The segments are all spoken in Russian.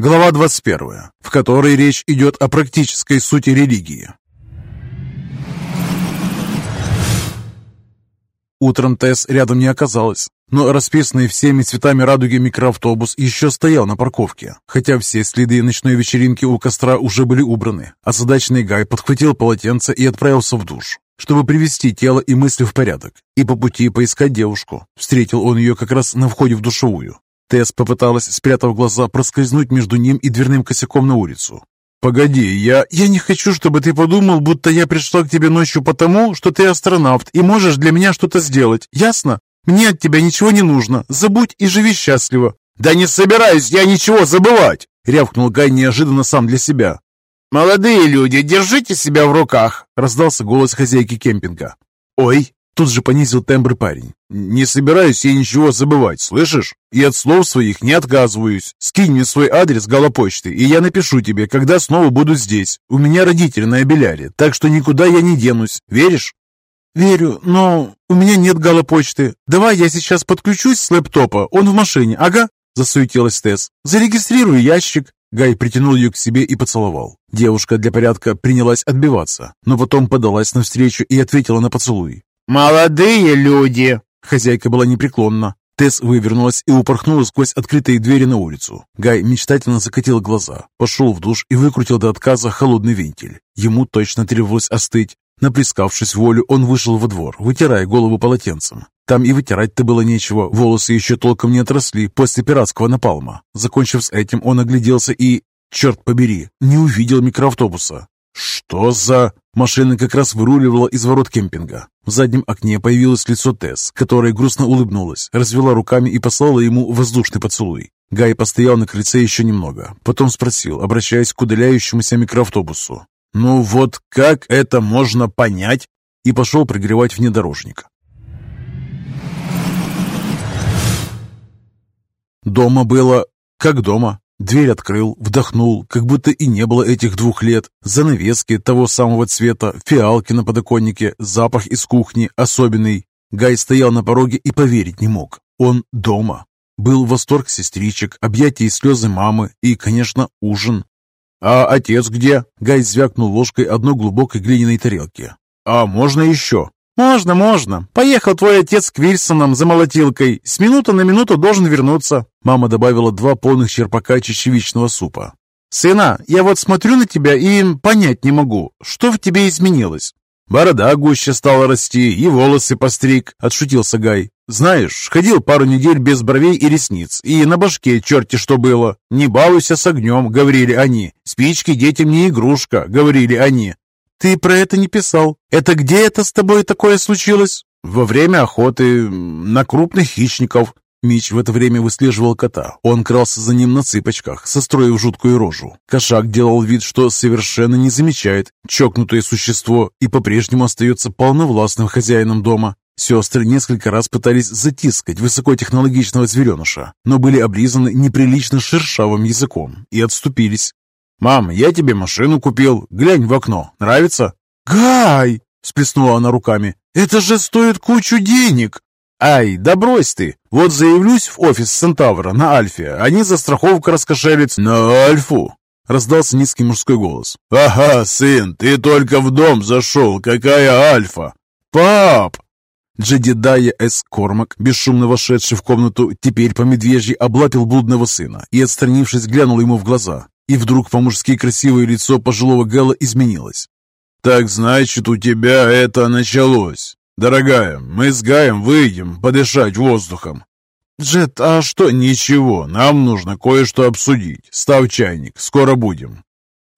Глава 21, в которой речь идет о практической сути религии. Утром Тесс рядом не оказалось, но расписанный всеми цветами радуги микроавтобус еще стоял на парковке, хотя все следы ночной вечеринки у костра уже были убраны, а задачный Гай подхватил полотенце и отправился в душ, чтобы привести тело и мысли в порядок, и по пути поискать девушку. Встретил он ее как раз на входе в душевую. Тесс попыталась, спрятав глаза, проскользнуть между ним и дверным косяком на улицу. «Погоди, я... Я не хочу, чтобы ты подумал, будто я пришла к тебе ночью потому, что ты астронавт и можешь для меня что-то сделать, ясно? Мне от тебя ничего не нужно. Забудь и живи счастливо». «Да не собираюсь я ничего забывать!» — рявкнул Гай неожиданно сам для себя. «Молодые люди, держите себя в руках!» — раздался голос хозяйки кемпинга. «Ой!» Тут же понизил тембр парень. «Не собираюсь я ничего забывать, слышишь? И от слов своих не отказываюсь. Скинь мне свой адрес галопочты, и я напишу тебе, когда снова буду здесь. У меня родители на Абеляре, так что никуда я не денусь. Веришь?» «Верю, но у меня нет галопочты. Давай я сейчас подключусь с лэптопа, он в машине, ага?» Засуетилась Тесс. «Зарегистрирую ящик». Гай притянул ее к себе и поцеловал. Девушка для порядка принялась отбиваться, но потом подалась навстречу и ответила на поцелуй. «Молодые люди!» Хозяйка была непреклонна. Тесс вывернулась и упорхнула сквозь открытые двери на улицу. Гай мечтательно закатил глаза, пошел в душ и выкрутил до отказа холодный вентиль. Ему точно требовалось остыть. Наплескавшись волю, он вышел во двор, вытирая голову полотенцем. Там и вытирать-то было нечего, волосы еще толком не отросли после пиратского напалма. Закончив с этим, он огляделся и, черт побери, не увидел микроавтобуса. «Что за...» Машина как раз выруливала из ворот кемпинга. В заднем окне появилось лицо Тесс, которая грустно улыбнулась, развела руками и послала ему воздушный поцелуй. Гай постоял на крыльце еще немного, потом спросил, обращаясь к удаляющемуся микроавтобусу. «Ну вот как это можно понять?» и пошел пригревать внедорожник. Дома было как дома. Дверь открыл, вдохнул, как будто и не было этих двух лет. Занавески того самого цвета, фиалки на подоконнике, запах из кухни особенный. Гай стоял на пороге и поверить не мог. Он дома. Был восторг сестричек, объятия и слезы мамы и, конечно, ужин. «А отец где?» Гай звякнул ложкой одной глубокой глиняной тарелки. «А можно еще?» «Можно, можно. Поехал твой отец к Вильсонам за молотилкой. С минуты на минуту должен вернуться». Мама добавила два полных черпака чечевичного супа. «Сына, я вот смотрю на тебя и понять не могу, что в тебе изменилось?» «Борода гуще стала расти, и волосы постриг», — отшутился Гай. «Знаешь, ходил пару недель без бровей и ресниц, и на башке черти что было. Не балуйся с огнем», — говорили они. «Спички детям не игрушка», — говорили они. «Ты про это не писал. Это где это с тобой такое случилось?» «Во время охоты на крупных хищников». Мич в это время выслеживал кота. Он крался за ним на цыпочках, состроив жуткую рожу. Кошак делал вид, что совершенно не замечает чокнутое существо и по-прежнему остается полновластным хозяином дома. Сестры несколько раз пытались затискать высокотехнологичного звереныша, но были облизаны неприлично шершавым языком и отступились. «Мам, я тебе машину купил. Глянь в окно. Нравится?» «Гай!» – сплеснула она руками. «Это же стоит кучу денег!» «Ай, да брось ты! Вот заявлюсь в офис Центавра на Альфе, они за страховку раскошелятся на Альфу!» Раздался низкий мужской голос. «Ага, сын, ты только в дом зашел, какая Альфа!» «Пап!» Джедидая С. Кормак, бесшумно вошедший в комнату, теперь по медвежьи облапил блудного сына и, отстранившись, глянул ему в глаза. И вдруг по-мужски красивое лицо пожилого Гэлла изменилось. «Так значит, у тебя это началось. Дорогая, мы с Гаем выйдем подышать воздухом». «Джет, а что?» «Ничего, нам нужно кое-что обсудить. Став чайник, скоро будем».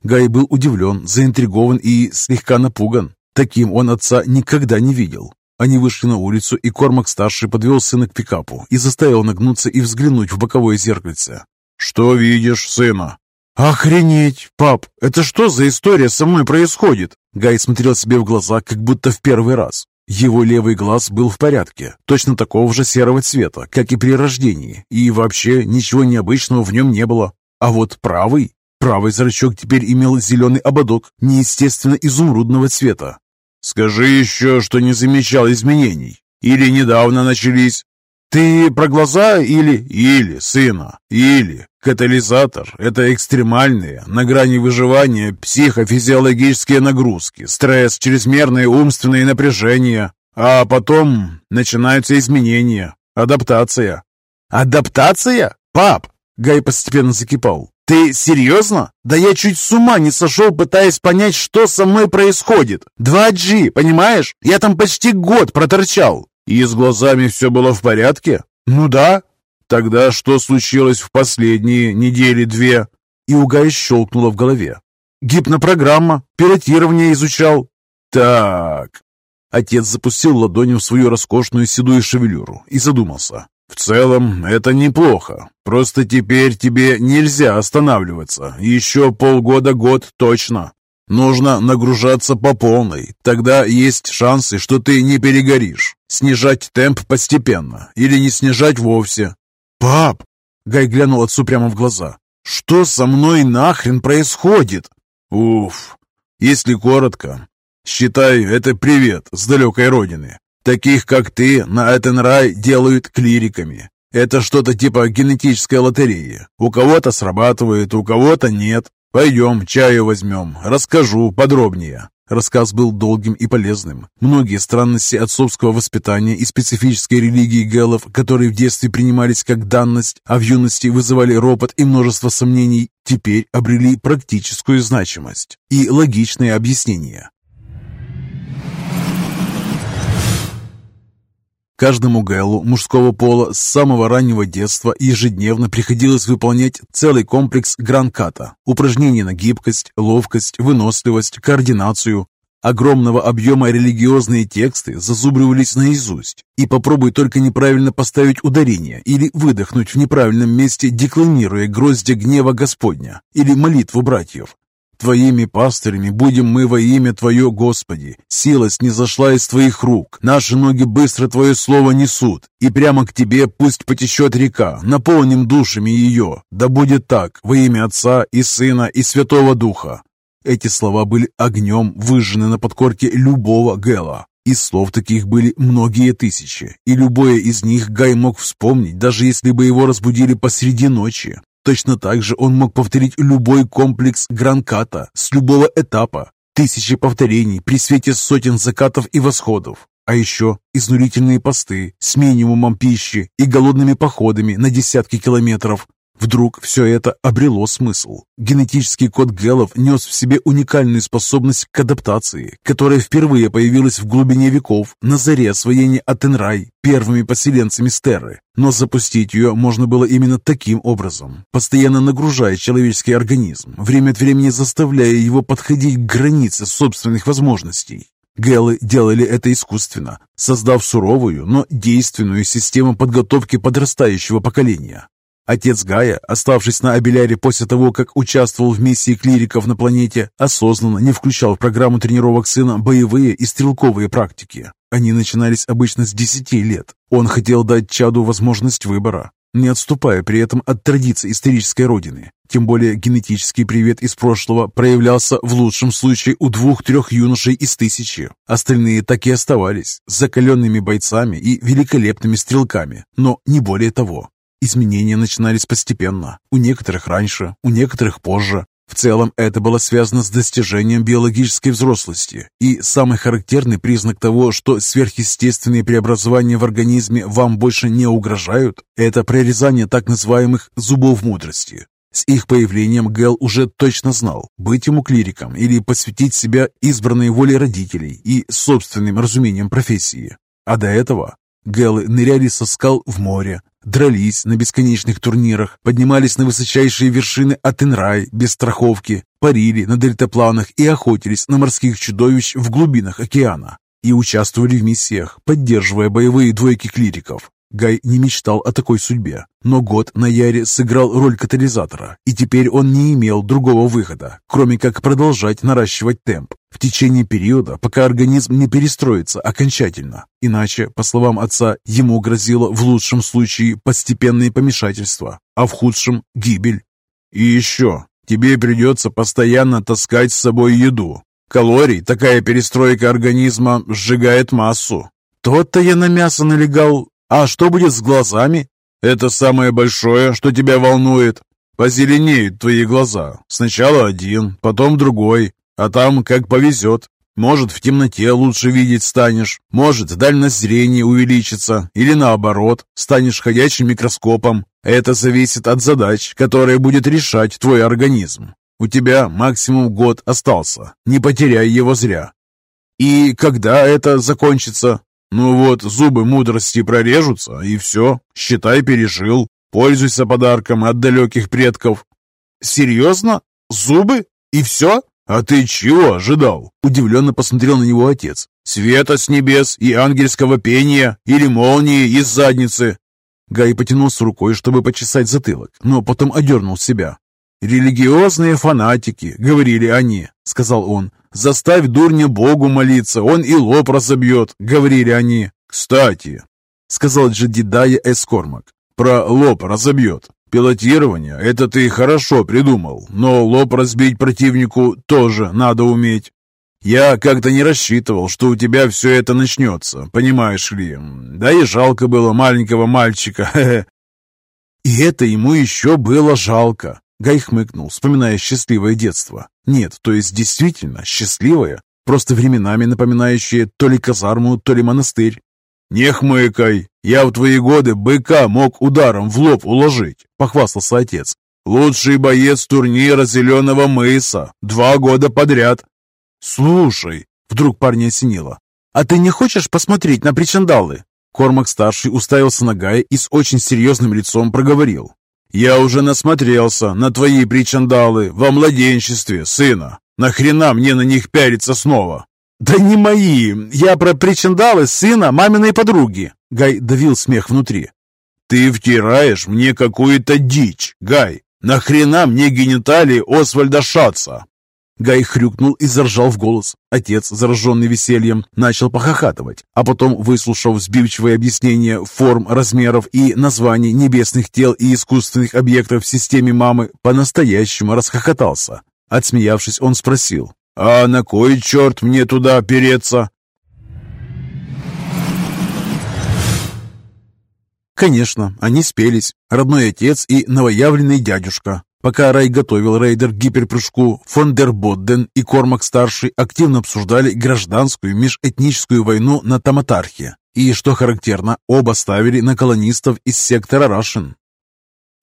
Гай был удивлен, заинтригован и слегка напуган. Таким он отца никогда не видел. Они вышли на улицу, и Кормак-старший подвел сына к пикапу и заставил нагнуться и взглянуть в боковое зеркальце. «Что видишь, сына?» «Охренеть! Пап, это что за история со мной происходит?» Гай смотрел себе в глаза, как будто в первый раз. Его левый глаз был в порядке, точно такого же серого цвета, как и при рождении, и вообще ничего необычного в нем не было. А вот правый, правый зрачок теперь имел зеленый ободок, неестественно изумрудного цвета. «Скажи еще, что не замечал изменений. Или недавно начались?» Ты про глаза или... Или, сына, или. Катализатор – это экстремальные, на грани выживания, психофизиологические нагрузки, стресс, чрезмерное умственное напряжение. А потом начинаются изменения, адаптация. Адаптация? Пап, Гай постепенно закипал. «Ты серьезно? Да я чуть с ума не сошел, пытаясь понять, что со мной происходит. 2G, понимаешь? Я там почти год проторчал». «И с глазами все было в порядке?» «Ну да». «Тогда что случилось в последние недели-две?» И у Гая щелкнуло в голове. «Гипнопрограмма, пилотирование изучал». «Так...» Отец запустил ладонью в свою роскошную седую шевелюру и задумался. В целом, это неплохо. Просто теперь тебе нельзя останавливаться. Еще полгода-год точно. Нужно нагружаться по полной. Тогда есть шансы, что ты не перегоришь. Снижать темп постепенно. Или не снижать вовсе. «Пап!» Гай глянул отцу прямо в глаза. «Что со мной нахрен происходит?» «Уф! Если коротко, считай, это привет с далекой родины. Таких, как ты, на Этенрай делают клириками. Это что-то типа генетической лотереи. У кого-то срабатывает, у кого-то нет. Пойдем, чаю возьмем, расскажу подробнее». Рассказ был долгим и полезным. Многие странности отцовского воспитания и специфической религии гэлов, которые в детстве принимались как данность, а в юности вызывали ропот и множество сомнений, теперь обрели практическую значимость и логичное объяснение. Каждому Гэлу мужского пола с самого раннего детства ежедневно приходилось выполнять целый комплекс гранката, упражнений на гибкость, ловкость, выносливость, координацию. Огромного объема религиозные тексты зазубривались наизусть, и попробуй только неправильно поставить ударение или выдохнуть в неправильном месте, декламируя гроздья гнева Господня или молитву братьев. Твоими пастырями будем мы во имя Твое, Господи. Сила снизошла из Твоих рук. Наши ноги быстро Твое слово несут. И прямо к Тебе пусть потечет река. Наполним душами ее. Да будет так во имя Отца и Сына и Святого Духа». Эти слова были огнем выжжены на подкорке любого Гэла. И слов таких были многие тысячи, и любое из них Гай мог вспомнить, даже если бы его разбудили посреди ночи. Точно так же он мог повторить любой комплекс гранката с любого этапа. Тысячи повторений при свете сотен закатов и восходов. А еще изнурительные посты с минимумом пищи и голодными походами на десятки километров, Вдруг все это обрело смысл. Генетический код Гелов нес в себе уникальную способность к адаптации, которая впервые появилась в глубине веков, на заре освоения Атенрай, первыми поселенцами Стерры. Но запустить ее можно было именно таким образом, постоянно нагружая человеческий организм, время от времени заставляя его подходить к границе собственных возможностей. Гелы делали это искусственно, создав суровую, но действенную систему подготовки подрастающего поколения. Отец Гая, оставшись на Абеляре после того, как участвовал в миссии клириков на планете, осознанно не включал в программу тренировок сына боевые и стрелковые практики. Они начинались обычно с 10 лет. Он хотел дать чаду возможность выбора, не отступая при этом от традиций исторической родины. Тем более генетический привет из прошлого проявлялся в лучшем случае у двух-трех юношей из тысячи. Остальные так и оставались закаленными бойцами и великолепными стрелками, но не более того. Изменения начинались постепенно, у некоторых раньше, у некоторых позже. В целом это было связано с достижением биологической взрослости, и самый характерный признак того, что сверхъестественные преобразования в организме вам больше не угрожают, это прорезание так называемых «зубов мудрости». С их появлением Гэл уже точно знал, быть ему клириком или посвятить себя избранной воле родителей и собственным разумением профессии. А до этого Гэлы ныряли со скал в море, дрались на бесконечных турнирах, поднимались на высочайшие вершины Атенрай без страховки, парили на дельтапланах и охотились на морских чудовищ в глубинах океана. И участвовали в миссиях, поддерживая боевые двойки клириков. Гай не мечтал о такой судьбе, но год на Яре сыграл роль катализатора, и теперь он не имел другого выхода, кроме как продолжать наращивать темп в течение периода, пока организм не перестроится окончательно. Иначе, по словам отца, ему грозило в лучшем случае постепенное помешательство, а в худшем – гибель. И еще, тебе придется постоянно таскать с собой еду. Калорий такая перестройка организма сжигает массу. Тот-то я на мясо налегал, А что будет с глазами? Это самое большое, что тебя волнует. Позеленеют твои глаза. Сначала один, потом другой, а там как повезет. Может, в темноте лучше видеть станешь, может, дальность зрения увеличится, или наоборот, станешь ходячим микроскопом. Это зависит от задач, которые будет решать твой организм. У тебя максимум год остался, не потеряй его зря. И когда это закончится? Ну вот, зубы мудрости прорежутся, и все, считай, пережил. Пользуйся подарком от далеких предков. Серьезно? Зубы? И все? «А ты чего ожидал?» Удивленно посмотрел на него отец. «Света с небес и ангельского пения или молнии из задницы?» Гай потянулся рукой, чтобы почесать затылок, но потом одернул себя. «Религиозные фанатики», — говорили они, — сказал он. «Заставь дурня Богу молиться, он и лоб разобьет», — говорили они. «Кстати», — сказал Джедидая Эскормак, — «про лоб разобьет. Пилотирование – это ты хорошо придумал, но лоб разбить противнику тоже надо уметь. Я как-то не рассчитывал, что у тебя все это начнется, понимаешь ли. Да и жалко было маленького мальчика. И это ему еще было жалко. Гай хмыкнул, вспоминая счастливое детство. Нет, то есть действительно счастливое, просто временами напоминающее то ли казарму, то ли монастырь. «Не хмыкай! Я в твои годы быка мог ударом в лоб уложить», — похвастался отец. «Лучший боец турнира Зеленого мыса. Два года подряд». «Слушай», — вдруг парня осенило, «а ты не хочешь посмотреть на причандалы?» Кормак-старший уставился на Гая и с очень серьезным лицом проговорил. «Я уже насмотрелся на твои причандалы во младенчестве, сына. Нахрена мне на них пяриться снова?» «Да не мои! Я про причиндалы сына маминой подруги!» Гай давил смех внутри. «Ты втираешь мне какую-то дичь, Гай! Нахрена мне гениталии Освальда Шаца?» Гай хрюкнул и заржал в голос. Отец, зараженный весельем, начал похохатывать, а потом, выслушав сбивчивое объяснение форм, размеров и названий небесных тел и искусственных объектов в системе мамы, по-настоящему расхохотался. Отсмеявшись, он спросил, «А на кой черт мне туда переться?» Конечно, они спелись. Родной отец и новоявленный дядюшка. Пока Рай готовил рейдер к гиперпрыжку, фон дер Бодден и Кормак-старший активно обсуждали гражданскую межэтническую войну на Таматархе. И, что характерно, оба ставили на колонистов из сектора Рашен.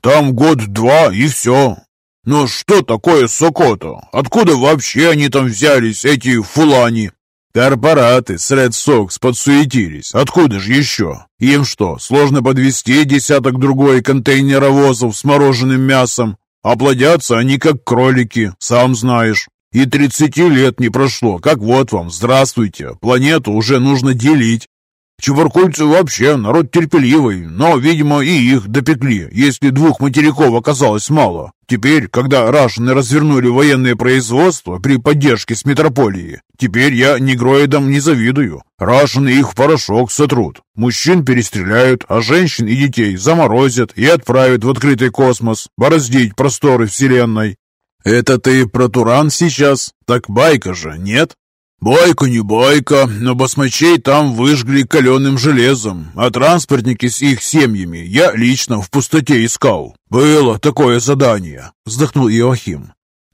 «Там год-два и все. Но что такое Сокото? Откуда вообще они там взялись, эти фулани? Корпораты с Red Sox подсуетились. Откуда же еще? Им что, сложно подвести десяток другой контейнеровозов с мороженым мясом? Оплодятся они как кролики, сам знаешь. И тридцати лет не прошло, как вот вам, здравствуйте, планету уже нужно делить. Чуваркульцы вообще народ терпеливый, но, видимо, и их допекли, если двух материков оказалось мало. Теперь, когда рашины развернули военное производство при поддержке с метрополии, теперь я негроидам не завидую. Рашины их в порошок сотрут. Мужчин перестреляют, а женщин и детей заморозят и отправят в открытый космос, бороздить просторы Вселенной. Это ты про Туран сейчас? Так байка же, нет? «Бойко не бойко, но басмачей там выжгли каленым железом, а транспортники с их семьями я лично в пустоте искал. Было такое задание», — вздохнул Иоахим.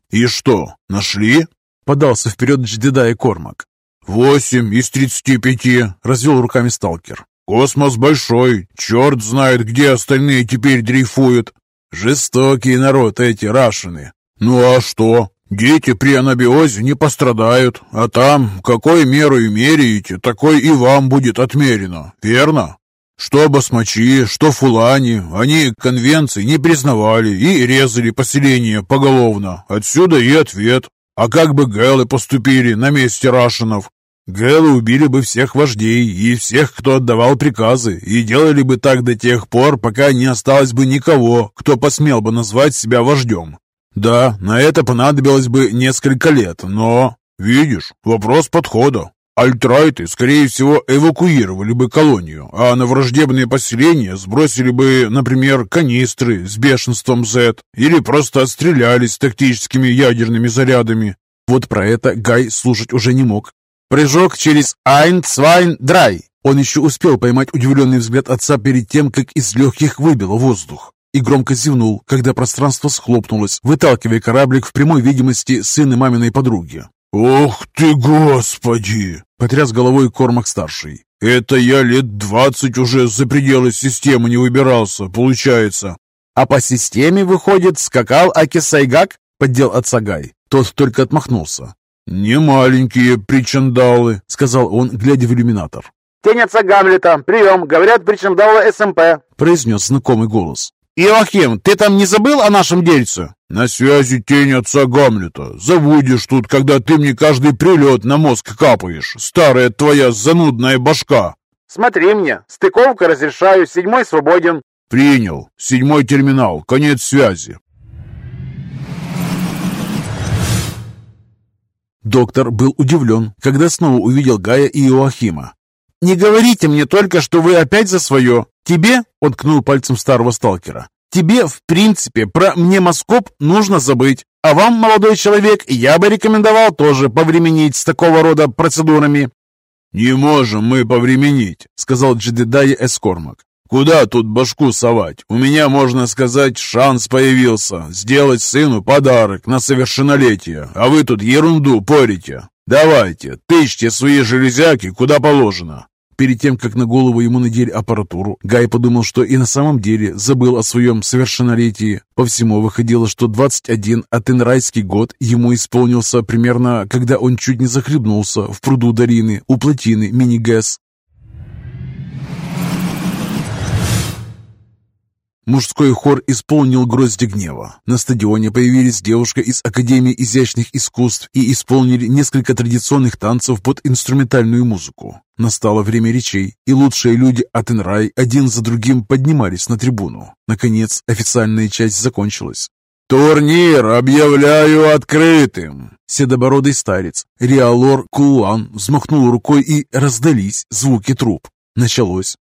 «И что, нашли?» — подался вперед Джедедай Кормак. «Восемь из тридцати пяти», — развел руками сталкер. «Космос большой, черт знает, где остальные теперь дрейфуют. Жестокий народ эти рашины. Ну а что? Дети при анабиозе не пострадают, а там, какой меру меряете, такой и вам будет отмерено, верно? Что басмачи, что фулани, они конвенции не признавали и резали поселение поголовно. Отсюда и ответ. А как бы гэлы поступили на месте рашинов? Гэлы убили бы всех вождей и всех, кто отдавал приказы, и делали бы так до тех пор, пока не осталось бы никого, кто посмел бы назвать себя вождем. Да, на это понадобилось бы несколько лет, но... Видишь, вопрос подхода. Альтрайты, скорее всего, эвакуировали бы колонию, а на враждебные поселения сбросили бы, например, канистры с бешенством Z или просто отстрелялись тактическими ядерными зарядами. Вот про это Гай слушать уже не мог. Прыжок через Ein, Zwei, Drei. Он еще успел поймать удивленный взгляд отца перед тем, как из легких выбило воздух. И громко зевнул, когда пространство схлопнулось, выталкивая кораблик в прямой видимости сына маминой подруги. «Ох ты, господи!» — потряс головой Кормак-старший. «Это я лет двадцать уже за пределы системы не выбирался, получается». «А по системе, выходит, скакал Акисайгак?» — поддел отца Гай. Тот только отмахнулся. «Не маленькие причандалы», — сказал он, глядя в иллюминатор. «Тень отца Гамлета! Прием! Говорят, причандалы СМП!» — произнес знакомый голос. «Иоахим, ты там не забыл о нашем дельце?» «На связи тень отца Гамлета. Заводишь тут, когда ты мне каждый прилет на мозг капаешь. Старая твоя занудная башка!» «Смотри мне. Стыковка разрешаю, седьмой свободен». «Принял. Седьмой терминал. Конец связи». Доктор был удивлен, когда снова увидел Гая и Иоахима. «Не говорите мне только, что вы опять за свое. Тебе, — он ткнул пальцем старого сталкера, — тебе, в принципе, про мнемоскоп нужно забыть. А вам, молодой человек, я бы рекомендовал тоже повременить с такого рода процедурами». «Не можем мы повременить», — сказал Джедедая Эскормак. «Куда тут башку совать? У меня, можно сказать, шанс появился сделать сыну подарок на совершеннолетие, а вы тут ерунду порите. Давайте, тычьте свои железяки куда положено. Перед тем, как на голову ему надели аппаратуру, Гай подумал, что и на самом деле забыл о своем совершеннолетии. По всему выходило, что 21 атенрайский год ему исполнился примерно, когда он чуть не захлебнулся в пруду Дарины у плотины Мини-ГЭС. Мужской хор исполнил грозди гнева. На стадионе появились девушка из Академии изящных искусств и исполнили несколько традиционных танцев под инструментальную музыку. Настало время речей, и лучшие люди от Энрай один за другим поднимались на трибуну. Наконец, официальная часть закончилась. «Турнир объявляю открытым!» Седобородый старец Риалор Кулан взмахнул рукой и раздались звуки труп. Началось.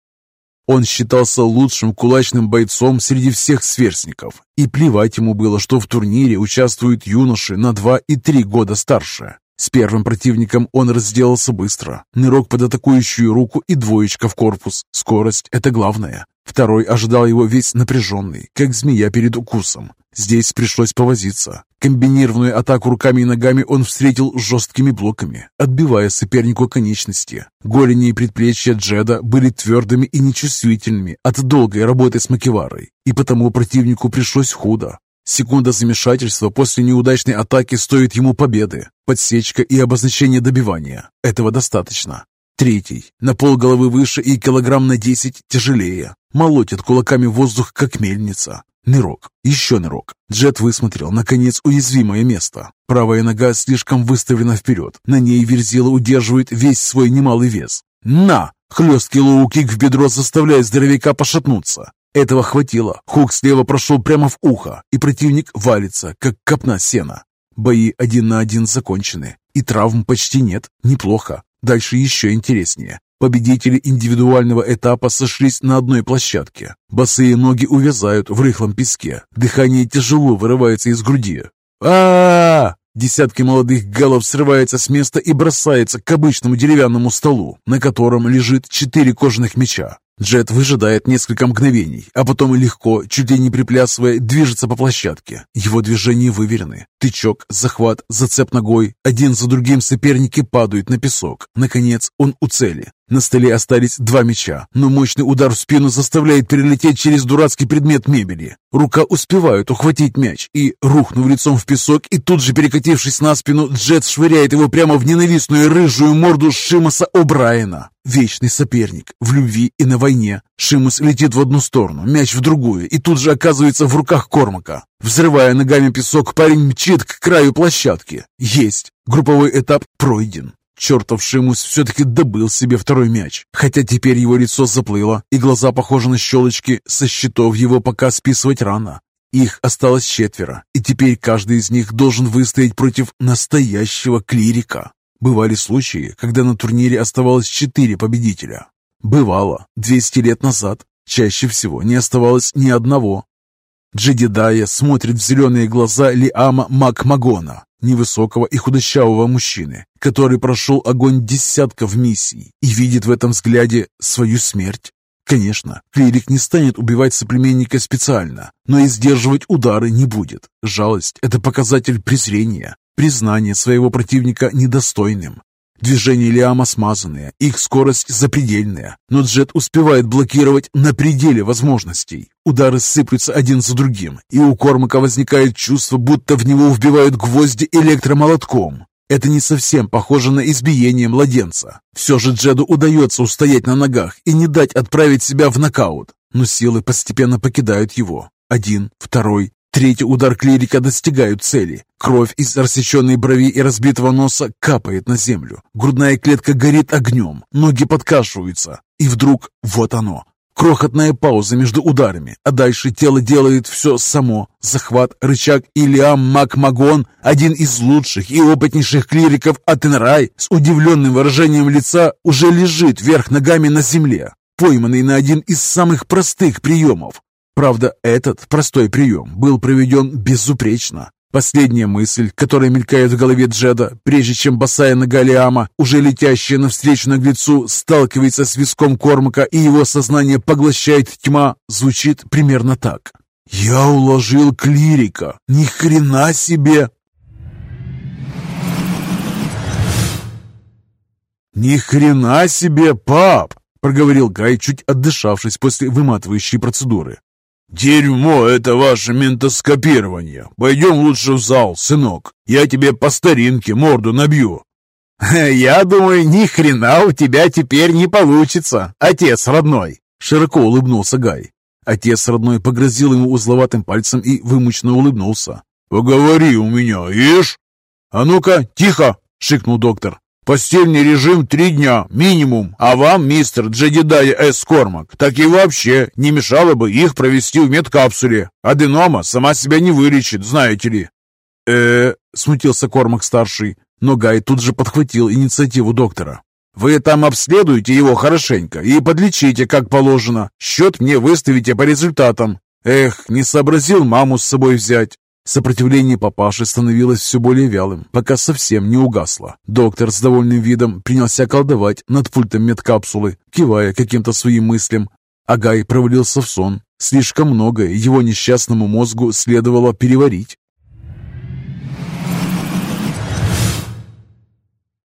Он считался лучшим кулачным бойцом среди всех сверстников, и плевать ему было, что в турнире участвуют юноши на два и три года старше. С первым противником он разделался быстро. Нырок под атакующую руку и двоечка в корпус. Скорость – это главное. Второй ожидал его весь напряженный, как змея перед укусом. Здесь пришлось повозиться. Комбинированную атаку руками и ногами он встретил жесткими блоками, отбивая сопернику конечности. Голени и предплечья Джеда были твердыми и нечувствительными от долгой работы с макеварой, и потому противнику пришлось худо. Секунда замешательства после неудачной атаки стоит ему победы. Подсечка и обозначение добивания. Этого достаточно. Третий, на полголовы выше и килограмм на десять тяжелее. Молотит кулаками воздух, как мельница. Нырок, еще нырок. Джет высмотрел, наконец, уязвимое место. Правая нога слишком выставлена вперед. На ней Верзила удерживает весь свой немалый вес. «На!» Хлесткий лоу-кик в бедро заставляет здоровяка пошатнуться. Этого хватило. Хук слева прошел прямо в ухо, и противник валится, как копна сена. Бои один на один закончены, и травм почти нет. Неплохо. Дальше еще интереснее. Победители индивидуального этапа сошлись на одной площадке. Босые ноги увязают в рыхлом песке. Дыхание тяжело вырывается из груди. а, -а, -а Десятки молодых галов срывается с места и бросается к обычному деревянному столу, на котором лежит четыре кожаных меча. Джет выжидает несколько мгновений, а потом легко, чуть ли не приплясывая, движется по площадке. Его движения выверены. Тычок, захват, зацеп ногой. Один за другим соперники падают на песок. Наконец, он у цели. На столе остались два меча, но мощный удар в спину заставляет перелететь через дурацкий предмет мебели. Рука успевает ухватить мяч и, рухнув лицом в песок и тут же перекатившись на спину, Джет швыряет его прямо в ненавистную рыжую морду Шимаса О'Брайена. Вечный соперник в любви и на войне. Шимус летит в одну сторону, мяч в другую и тут же оказывается в руках Кормака. Взрывая ногами песок, парень мчит к краю площадки. Есть. Групповой этап пройден. Чертов Шимус все-таки добыл себе второй мяч, хотя теперь его лицо заплыло, и глаза похожи на щелочки, со счетов его пока списывать рано. Их осталось четверо, и теперь каждый из них должен выстоять против настоящего клирика. Бывали случаи, когда на турнире оставалось четыре победителя. Бывало, 200 лет назад, чаще всего не оставалось ни одного. Джедидая смотрит в зеленые глаза Лиама Макмагона, невысокого и худощавого мужчины, который прошел огонь десятков миссий и видит в этом взгляде свою смерть. Конечно, клирик не станет убивать соплеменника специально, но и сдерживать удары не будет. Жалость – это показатель презрения, признание своего противника недостойным. Движения Лиама смазанные, их скорость запредельная, но Джет успевает блокировать на пределе возможностей. Удары сыплются один за другим, и у Кормака возникает чувство, будто в него вбивают гвозди электромолотком. Это не совсем похоже на избиение младенца. Все же Джеду удается устоять на ногах и не дать отправить себя в нокаут, но силы постепенно покидают его. Один, второй, Третий удар клирика достигают цели. Кровь из рассеченной брови и разбитого носа капает на землю. Грудная клетка горит огнем, ноги подкашиваются. И вдруг вот оно. Крохотная пауза между ударами, а дальше тело делает все само. Захват, рычаг и Лиам Макмагон, один из лучших и опытнейших клириков Атенрай, с удивленным выражением лица, уже лежит вверх ногами на земле, пойманный на один из самых простых приемов. Правда, этот простой прием был проведен безупречно. Последняя мысль, которая мелькает в голове Джеда, прежде чем босая нога Лиама, уже летящая навстречу наглецу, сталкивается с виском Кормака и его сознание поглощает тьма, звучит примерно так. «Я уложил клирика! Ни хрена себе!» «Ни хрена себе, пап!» — проговорил Гай, чуть отдышавшись после выматывающей процедуры. «Дерьмо это ваше ментоскопирование. Пойдем лучше в зал, сынок. Я тебе по старинке морду набью». «Я думаю, ни хрена у тебя теперь не получится, отец родной!» Широко улыбнулся Гай. Отец родной погрозил ему узловатым пальцем и вымученно улыбнулся. «Поговори у меня, ишь!» «А ну-ка, тихо!» — шикнул доктор. Постельный режим три дня, минимум, а вам, мистер Джедидая С. Кормак, так и вообще не мешало бы их провести в медкапсуле. Аденома сама себя не вылечит, знаете ли». «Э-э», смутился Кормак-старший, но Гай тут же подхватил инициативу доктора. «Вы там обследуете его хорошенько и подлечите, как положено. Счет мне выставите по результатам. Эх, не сообразил маму с собой взять. Сопротивление папаши становилось все более вялым, пока совсем не угасло. Доктор с довольным видом принялся колдовать над пультом медкапсулы, кивая каким-то своим мыслям. Агай провалился в сон. Слишком многое его несчастному мозгу следовало переварить.